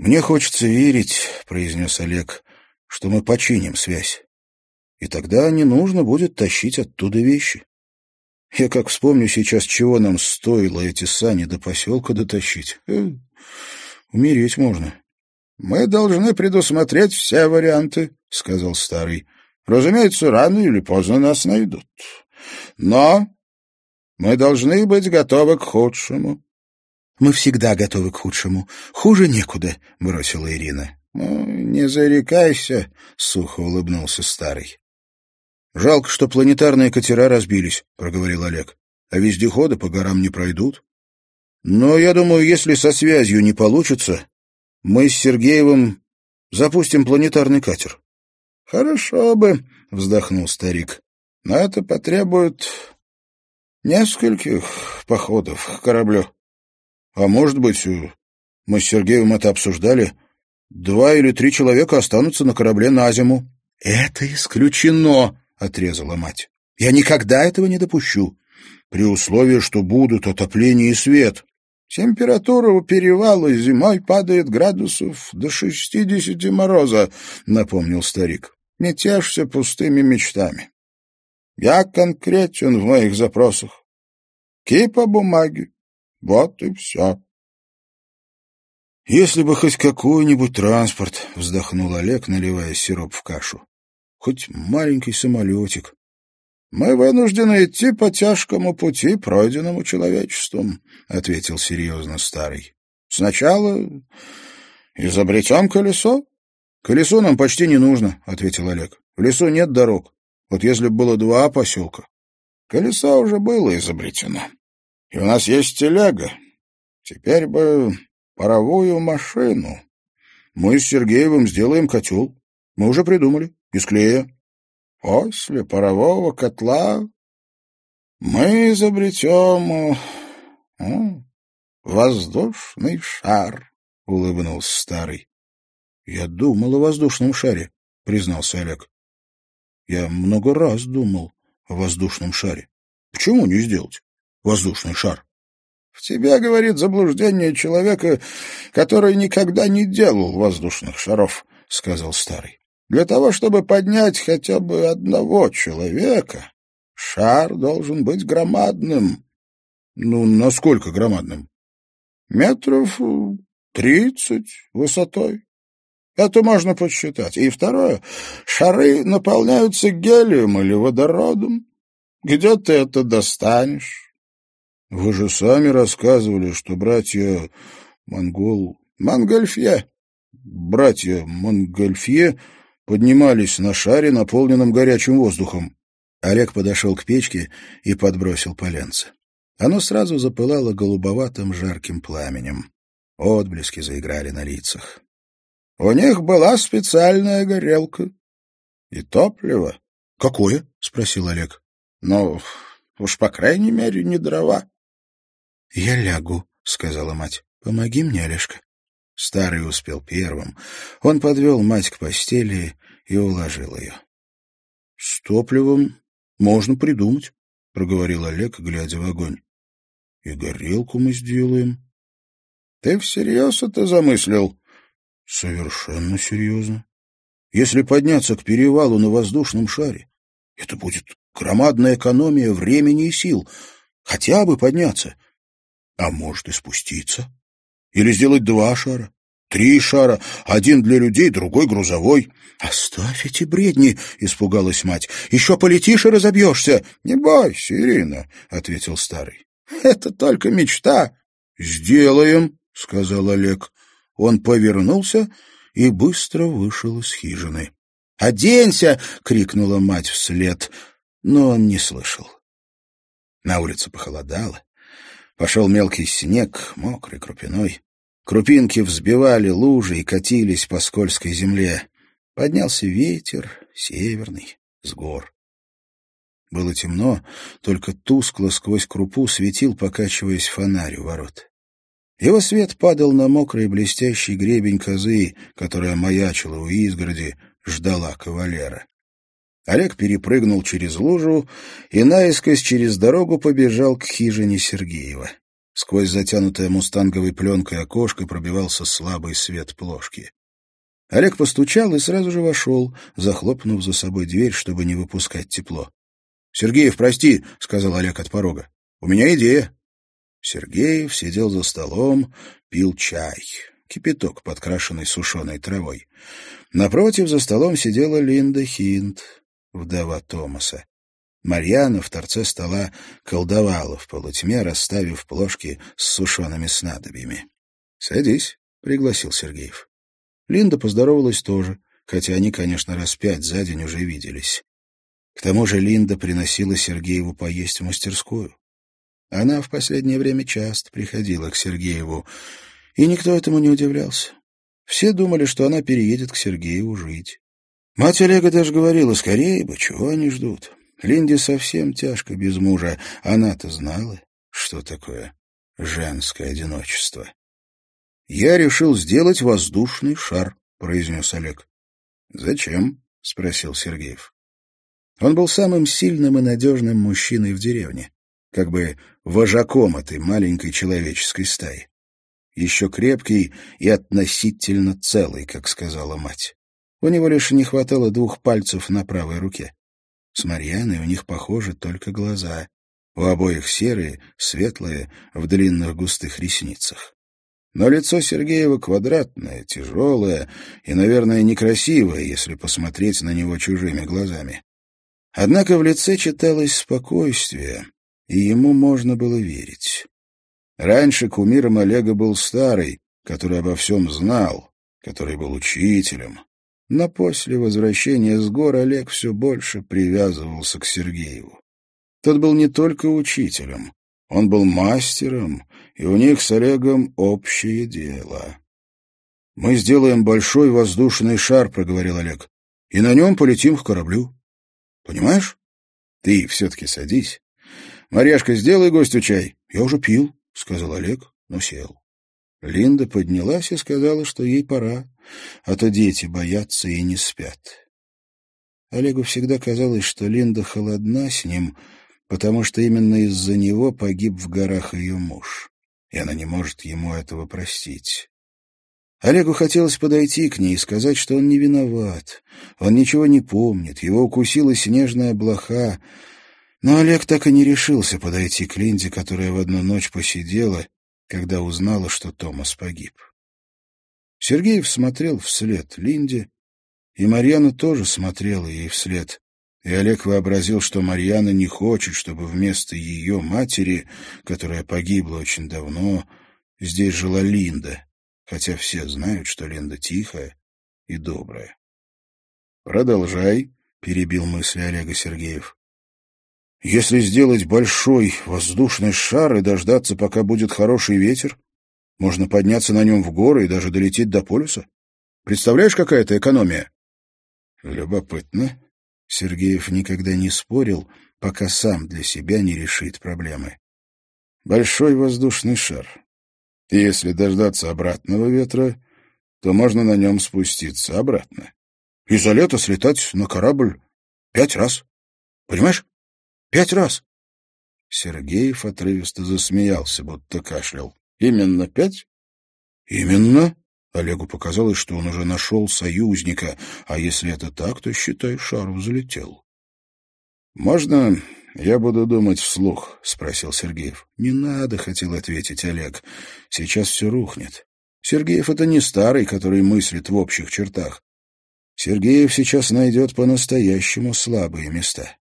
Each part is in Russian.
«Мне хочется верить», — произнес Олег, — «что мы починим связь. И тогда не нужно будет тащить оттуда вещи. Я как вспомню сейчас, чего нам стоило эти сани до поселка дотащить. Э, умереть можно». «Мы должны предусмотреть все варианты», — сказал старый. «Разумеется, рано или поздно нас найдут. Но мы должны быть готовы к худшему». «Мы всегда готовы к худшему. Хуже некуда», — бросила Ирина. «Ну, не зарекайся», — сухо улыбнулся старый. «Жалко, что планетарные катера разбились», — проговорил Олег. «А вездеходы по горам не пройдут. Но я думаю, если со связью не получится, мы с Сергеевым запустим планетарный катер». «Хорошо бы», — вздохнул старик. «Но это потребует нескольких походов к кораблю». А может быть, мы с Сергеем это обсуждали, два или три человека останутся на корабле на зиму. — Это исключено, — отрезала мать. — Я никогда этого не допущу, при условии, что будут отопление и свет. Температура у перевала зимой падает градусов до шестидесяти мороза, — напомнил старик. — Не тешься пустыми мечтами. Я конкретен в моих запросах. Кипа бумаги, вот и все. «Если бы хоть какой-нибудь транспорт», — вздохнул Олег, наливая сироп в кашу. «Хоть маленький самолетик». «Мы вынуждены идти по тяжкому пути, пройденному человечеством», — ответил серьезно старый. «Сначала изобретем колесо». «Колесо нам почти не нужно», — ответил Олег. «В лесу нет дорог. Вот если бы было два поселка». «Колесо уже было изобретено», и у нас есть телега. Теперь бы паровую машину. Мы с Сергеевым сделаем котел. Мы уже придумали. Из клея. После парового котла мы изобретем ну, воздушный шар, — улыбнулся старый. — Я думал о воздушном шаре, — признался Олег. — Я много раз думал о воздушном шаре. Почему не сделать? Воздушный шар. — В тебя, говорит, заблуждение человека, который никогда не делал воздушных шаров, — сказал старый. — Для того, чтобы поднять хотя бы одного человека, шар должен быть громадным. — Ну, насколько громадным? — Метров тридцать высотой. Это можно подсчитать. И второе, шары наполняются гелием или водородом. Где ты это достанешь? Вы же сами рассказывали, что братья Монгол... Монгольфье. Братья Монгольфье поднимались на шаре, наполненном горячим воздухом. Олег подошел к печке и подбросил поленце. Оно сразу запылало голубоватым жарким пламенем. Отблески заиграли на лицах. — У них была специальная горелка. И топливо. — Какое? — спросил Олег. — Ну, уж по крайней мере не дрова. — Я лягу, — сказала мать. — Помоги мне, Олежка. Старый успел первым. Он подвел мать к постели и уложил ее. — С топливом можно придумать, — проговорил Олег, глядя в огонь. — И горелку мы сделаем. — Ты всерьез это замыслил? — Совершенно серьезно. Если подняться к перевалу на воздушном шаре, это будет громадная экономия времени и сил. Хотя бы подняться — а может и спуститься. Или сделать два шара, три шара, один для людей, другой грузовой. — Оставь эти бредни, — испугалась мать. — Еще полетишь и разобьешься. — Не бойся, Ирина, — ответил старый. — Это только мечта. — Сделаем, — сказал Олег. Он повернулся и быстро вышел из хижины. «Оденься!» — крикнула мать вслед, но он не слышал. На улице похолодало. Пошел мелкий снег, мокрый крупиной. Крупинки взбивали лужи и катились по скользкой земле. Поднялся ветер, северный, с гор. Было темно, только тускло сквозь крупу светил, покачиваясь фонарь у ворот. Его свет падал на мокрый блестящий гребень козы, которая маячила у изгороди, ждала кавалера. Олег перепрыгнул через лужу и наискось через дорогу побежал к хижине Сергеева. Сквозь затянутое мустанговой пленкой окошко пробивался слабый свет плошки. Олег постучал и сразу же вошел, захлопнув за собой дверь, чтобы не выпускать тепло. — Сергеев, прости, — сказал Олег от порога. — У меня идея. Сергеев сидел за столом, пил чай, кипяток, подкрашенный сушеной травой. Напротив за столом сидела Линда Хинт, вдова Томаса. Марьяна в торце стола колдовала в полутьме, расставив плошки с сушеными снадобьями. — Садись, — пригласил Сергеев. Линда поздоровалась тоже, хотя они, конечно, раз пять за день уже виделись. К тому же Линда приносила Сергееву поесть в мастерскую. Она в последнее время часто приходила к Сергееву, и никто этому не удивлялся. Все думали, что она переедет к Сергееву жить. Мать Олега даже говорила, скорее бы, чего они ждут. Линде совсем тяжко без мужа. Она-то знала, что такое женское одиночество. «Я решил сделать воздушный шар», — произнес Олег. «Зачем?» — спросил Сергеев. Он был самым сильным и надежным мужчиной в деревне, как бы вожаком этой маленькой человеческой стаи. Еще крепкий и относительно целый, как сказала мать. У него лишь не хватало двух пальцев на правой руке. С Марьяной у них похожи только глаза. У обоих серые, светлые, в длинных густых ресницах. Но лицо Сергеева квадратное, тяжелое и, наверное, некрасивое, если посмотреть на него чужими глазами. Однако в лице читалось спокойствие, и ему можно было верить. Раньше кумиром Олега был старый, который обо всем знал, который был учителем. Но после возвращения с гор Олег все больше привязывался к Сергееву. Тот был не только учителем, он был мастером, и у них с Олегом общее дело. «Мы сделаем большой воздушный шар», — проговорил Олег, — «и на нем полетим к кораблю. Понимаешь? Ты все-таки садись. Марьяшка, сделай гостю чай. Я уже пил», — сказал Олег, но сел. Линда поднялась и сказала, что ей пора, а то дети боятся и не спят. Олегу всегда казалось, что Линда холодна с ним — потому что именно из-за него погиб в горах ее муж, и она не может ему этого простить. Олегу хотелось подойти к ней и сказать, что он не виноват, он ничего не помнит, его укусила снежная блоха, но Олег так и не решился подойти к Линде, которая в одну ночь посидела, когда узнала, что Томас погиб. Сергеев смотрел вслед Линде, и Марьяна тоже смотрела ей вслед, и Олег вообразил, что Марьяна не хочет, чтобы вместо ее матери, которая погибла очень давно, здесь жила Линда, хотя все знают, что Линда тихая и добрая. «Продолжай», — перебил мысли Олега Сергеев. «Если сделать большой воздушный шар и дождаться, пока будет хороший ветер, можно подняться на нем в горы и даже долететь до полюса. Представляешь, какая это экономия?» «Любопытно», Сергеев никогда не спорил, пока сам для себя не решит проблемы. Большой воздушный шар. И если дождаться обратного ветра, то можно на нем спуститься обратно. И за лето слетать на корабль пять раз. Понимаешь? Пять раз. Сергеев отрывисто засмеялся, будто кашлял. Именно пять? Именно. Олегу показалось, что он уже нашел союзника, а если это так, то, считай, шар взлетел. «Можно я буду думать вслух?» — спросил Сергеев. «Не надо», — хотел ответить Олег. «Сейчас все рухнет. Сергеев — это не старый, который мыслит в общих чертах. Сергеев сейчас найдет по-настоящему слабые места».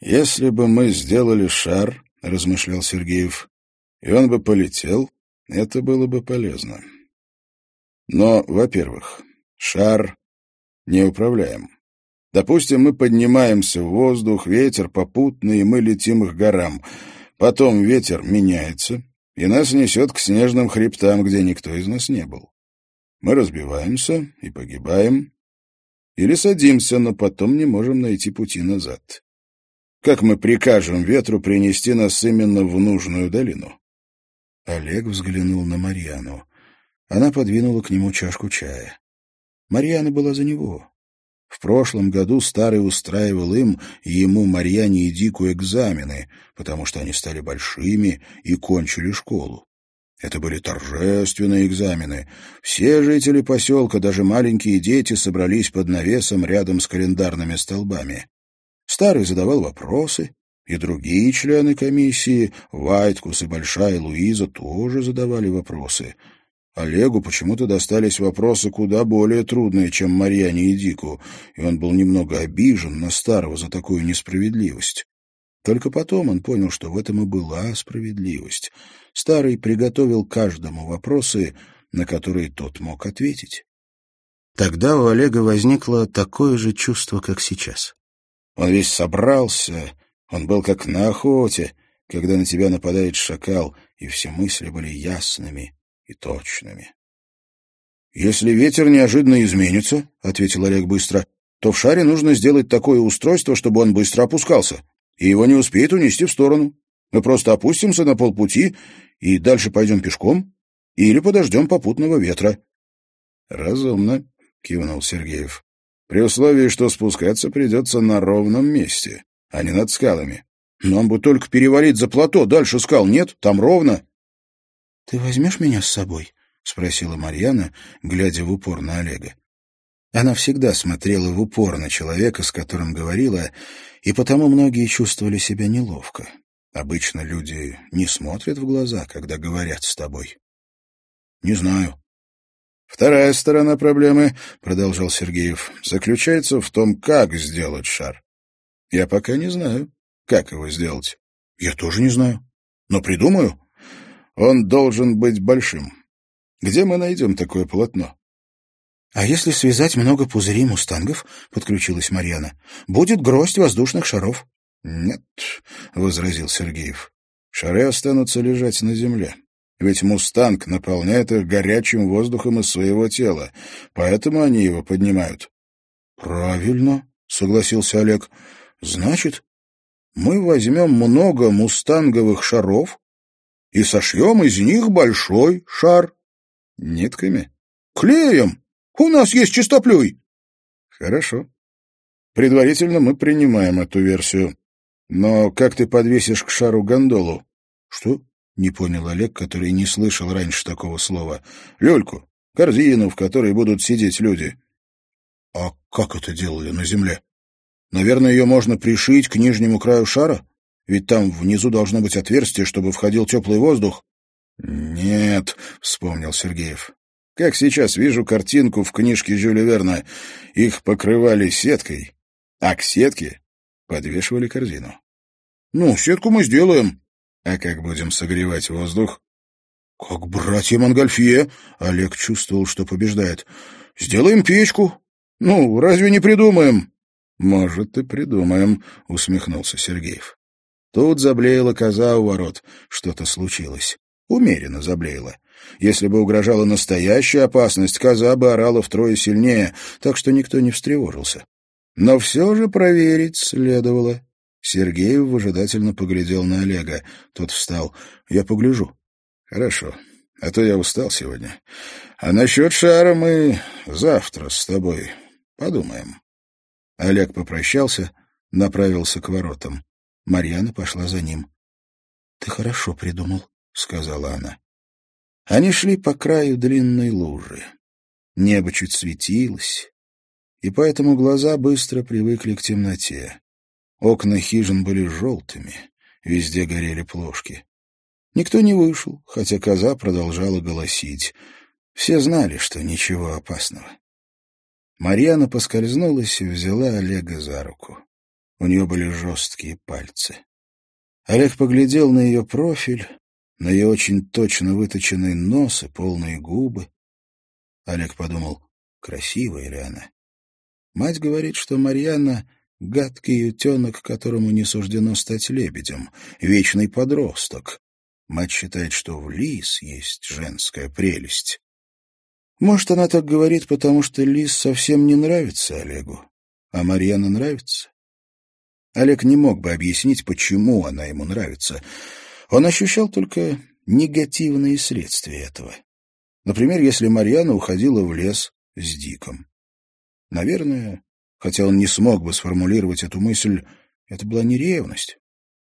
«Если бы мы сделали шар», — размышлял Сергеев, — «и он бы полетел, это было бы полезно». Но, во-первых, шар неуправляем. Допустим, мы поднимаемся в воздух, ветер попутный, и мы летим к горам. Потом ветер меняется, и нас несет к снежным хребтам, где никто из нас не был. Мы разбиваемся и погибаем. Или садимся, но потом не можем найти пути назад. Как мы прикажем ветру принести нас именно в нужную долину? Олег взглянул на Марьяну. Она подвинула к нему чашку чая. Марьяна была за него. В прошлом году старый устраивал им, ему, Марьяне и Дику экзамены, потому что они стали большими и кончили школу. Это были торжественные экзамены. Все жители поселка, даже маленькие дети, собрались под навесом рядом с календарными столбами. Старый задавал вопросы, и другие члены комиссии, Вайткус и Большая Луиза, тоже задавали вопросы. Олегу почему-то достались вопросы куда более трудные, чем Марьяне и Дику, и он был немного обижен на старого за такую несправедливость. Только потом он понял, что в этом и была справедливость. Старый приготовил каждому вопросы, на которые тот мог ответить. Тогда у Олега возникло такое же чувство, как сейчас. Он весь собрался, он был как на охоте, когда на тебя нападает шакал, и все мысли были ясными и точными. «Если ветер неожиданно изменится, — ответил Олег быстро, — то в шаре нужно сделать такое устройство, чтобы он быстро опускался и его не успеет унести в сторону. Мы просто опустимся на полпути и дальше пойдем пешком или подождем попутного ветра. — Разумно, — кивнул Сергеев. — При условии, что спускаться придется на ровном месте, а не над скалами. Нам бы только перевалить за плато, дальше скал нет, там ровно. — Ты возьмешь меня с собой? — спросила Марьяна, глядя в упор на Олега. Она всегда смотрела в упор на человека, с которым говорила, и потому многие чувствовали себя неловко. Обычно люди не смотрят в глаза, когда говорят с тобой. — Не знаю. — Вторая сторона проблемы, — продолжал Сергеев, — заключается в том, как сделать шар. Я пока не знаю, как его сделать. — Я тоже не знаю. Но придумаю. Он должен быть большим. Где мы найдем такое полотно? «А если связать много пузырей мустангов?» — подключилась Марьяна. «Будет гроздь воздушных шаров». «Нет», — возразил Сергеев. «Шары останутся лежать на земле. Ведь мустанг наполняет их горячим воздухом из своего тела, поэтому они его поднимают». «Правильно», — согласился Олег. «Значит, мы возьмем много мустанговых шаров и сошьем из них большой шар». «Нитками?» «Клеем!» У нас есть чистоплюй. Хорошо. Предварительно мы принимаем эту версию. Но как ты подвесишь к шару гондолу? Что? Не понял Олег, который не слышал раньше такого слова. Люльку, корзину, в которой будут сидеть люди. А как это делали на земле? Наверное, ее можно пришить к нижнему краю шара? Ведь там внизу должно быть отверстие, чтобы входил теплый воздух. «Нет», — вспомнил Сергеев. Как сейчас вижу картинку в книжке Жюля Верна. Их покрывали сеткой, а к сетке подвешивали корзину. «Ну, сетку мы сделаем». «А как будем согревать воздух?» «Как братья Монгольфье», — Олег чувствовал, что побеждает. «Сделаем печку. Ну, разве не придумаем?» «Может, и придумаем», — усмехнулся Сергеев. Тут заблеяла коза у ворот. Что-то случилось. Умеренно заблеяла. Если бы угрожала настоящая опасность, коза бы орала втрое сильнее, так что никто не встревожился. Но все же проверить следовало. Сергеев выжидательно поглядел на Олега. Тот встал. «Я погляжу». «Хорошо. А то я устал сегодня. А насчет шара мы завтра с тобой подумаем». Олег попрощался, направился к воротам. Марьяна пошла за ним. «Ты хорошо придумал», — сказала она. Они шли по краю длинной лужи. Небо чуть светилось, и поэтому глаза быстро привыкли к темноте. Окна хижин были желтыми, везде горели плошки. Никто не вышел, хотя коза продолжала голосить. Все знали, что ничего опасного. Марьяна поскользнулась и взяла Олега за руку. У нее были жесткие пальцы. Олег поглядел на ее профиль на ее очень точно выточенный нос и полные губы. Олег подумал, красивая ли она. Мать говорит, что Марьяна — гадкий утенок, которому не суждено стать лебедем, вечный подросток. Мать считает, что в лис есть женская прелесть. Может, она так говорит, потому что лис совсем не нравится Олегу, а Марьяна нравится? Олег не мог бы объяснить, почему она ему нравится — он ощущал только негативные следствия этого. Например, если Марьяна уходила в лес с Диком. Наверное, Хотя он не смог бы сформулировать эту мысль, это была не ревность,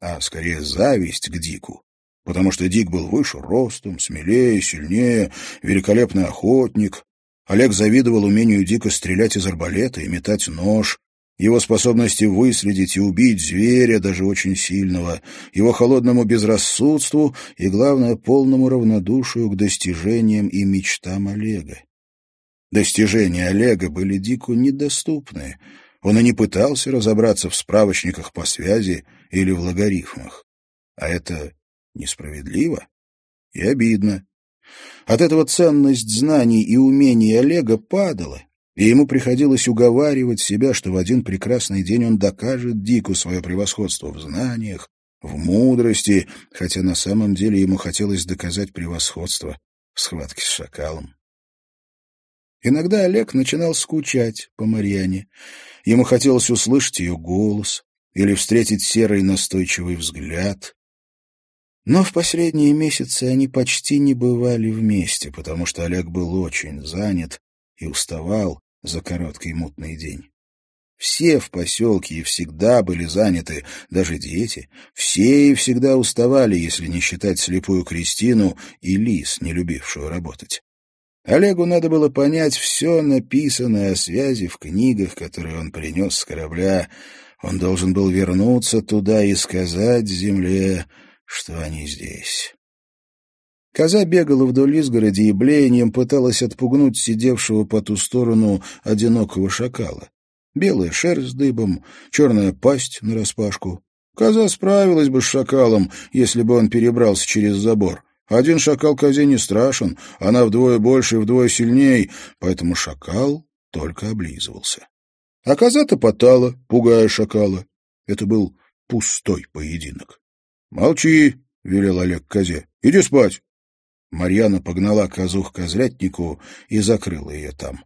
а скорее зависть к Дику. Потому что Дик был выше ростом, смелее, сильнее, великолепный охотник. Олег завидовал умению Дика стрелять из арбалета и метать нож, его способности выследить и убить зверя, даже очень сильного, его холодному безрассудству и, главное, полному равнодушию к достижениям и мечтам Олега. Достижения Олега были Дику недоступны. Он и не пытался разобраться в справочниках по связи или в логарифмах. А это несправедливо и обидно. От этого ценность знаний и умений Олега падала, и ему приходилось уговаривать себя, что в один прекрасный день он докажет Дику свое превосходство в знаниях, в мудрости, хотя на самом деле ему хотелось доказать превосходство в схватке с шакалом. Иногда Олег начинал скучать по Марьяне. Ему хотелось услышать ее голос или встретить серый настойчивый взгляд. Но в последние месяцы они почти не бывали вместе, потому что Олег был очень занят и уставал, за короткий мутный день. Все в поселке и всегда были заняты, даже дети. Все и всегда уставали, если не считать слепую Кристину и Лис, не любившую работать. Олегу надо было понять все написанное о связи в книгах, которые он принес с корабля. Он должен был вернуться туда и сказать земле, что они здесь. Коза бегала вдоль изгороди и блеянием пыталась отпугнуть сидевшего по ту сторону одинокого шакала. Белая шерсть дыбом, черная пасть нараспашку. Коза справилась бы с шакалом, если бы он перебрался через забор. Один шакал козе не страшен, она вдвое больше и вдвое сильней, поэтому шакал только облизывался. А коза топотала, пугая шакала. Это был пустой поединок. — Молчи, — велел Олег козе. — Иди спать. Марьяна погнала козу к козлятнику и закрыла ее там.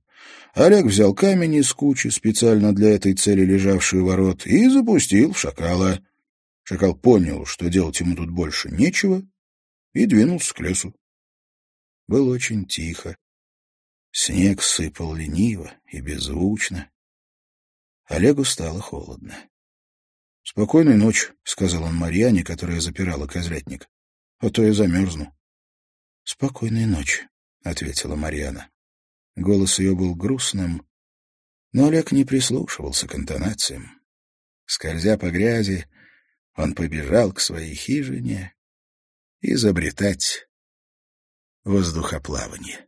Олег взял камень из кучи, специально для этой цели лежавший ворот, и запустил в шакала. Шакал понял, что делать ему тут больше нечего, и двинулся к лесу. Было очень тихо. Снег сыпал лениво и беззвучно. Олегу стало холодно. — Спокойной ночи, — сказал он Марьяне, которая запирала козлятник, — а то я замерзну. «Спокойной ночи», — ответила Марьяна. Голос ее был грустным, но Олег не прислушивался к интонациям. Скользя по грязи, он побежал к своей хижине изобретать воздухоплавание.